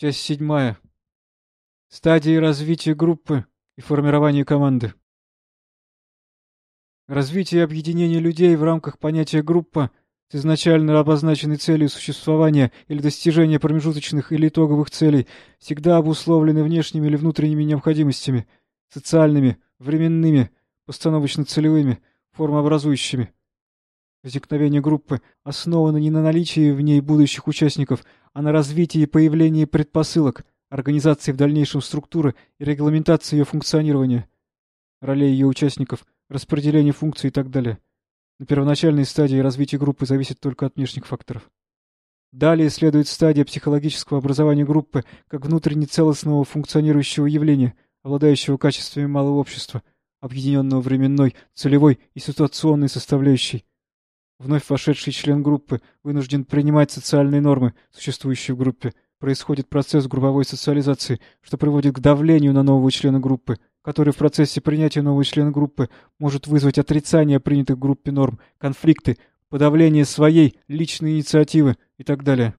Часть седьмая. Стадии развития группы и формирования команды. Развитие и объединение людей в рамках понятия «группа» с изначально обозначенной целью существования или достижения промежуточных или итоговых целей всегда обусловлены внешними или внутренними необходимостями, социальными, временными, постановочно-целевыми, формообразующими. Возникновение группы основано не на наличии в ней будущих участников, а на развитии и появлении предпосылок, организации в дальнейшем структуры и регламентации ее функционирования, ролей ее участников, распределения функций и так далее. На первоначальной стадии развития группы зависит только от внешних факторов. Далее следует стадия психологического образования группы как внутренне целостного функционирующего явления, обладающего качествами малого общества, объединенного временной, целевой и ситуационной составляющей, Вновь вошедший член группы вынужден принимать социальные нормы, существующие в группе. Происходит процесс групповой социализации, что приводит к давлению на нового члена группы, который в процессе принятия нового члена группы может вызвать отрицание принятых группе норм, конфликты, подавление своей личной инициативы и так далее.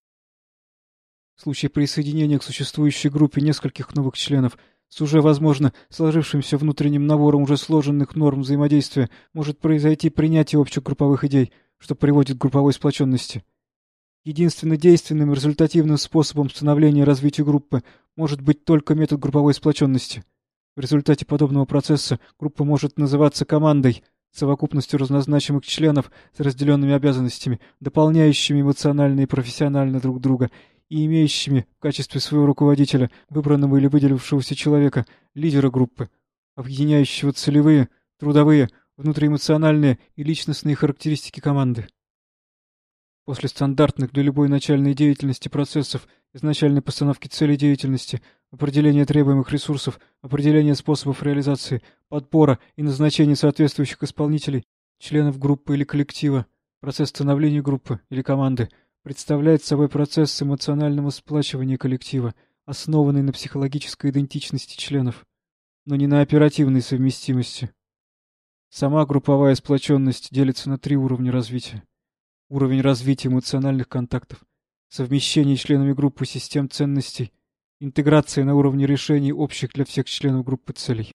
В случае присоединения к существующей группе нескольких новых членов с уже, возможно, сложившимся внутренним набором уже сложенных норм взаимодействия может произойти принятие общих групповых идей – что приводит к групповой сплоченности. Единственно действенным результативным способом становления и развития группы может быть только метод групповой сплоченности. В результате подобного процесса группа может называться командой, совокупностью разнозначимых членов с разделенными обязанностями, дополняющими эмоционально и профессионально друг друга и имеющими в качестве своего руководителя, выбранного или выделившегося человека, лидера группы, объединяющего целевые, трудовые, внутриэмоциональные и личностные характеристики команды. После стандартных для любой начальной деятельности процессов, изначальной постановки целей деятельности, определения требуемых ресурсов, определения способов реализации, подбора и назначения соответствующих исполнителей, членов группы или коллектива, процесс становления группы или команды, представляет собой процесс эмоционального сплачивания коллектива, основанный на психологической идентичности членов, но не на оперативной совместимости. Сама групповая сплоченность делится на три уровня развития. Уровень развития эмоциональных контактов, совмещение членами группы систем ценностей, интеграция на уровне решений общих для всех членов группы целей.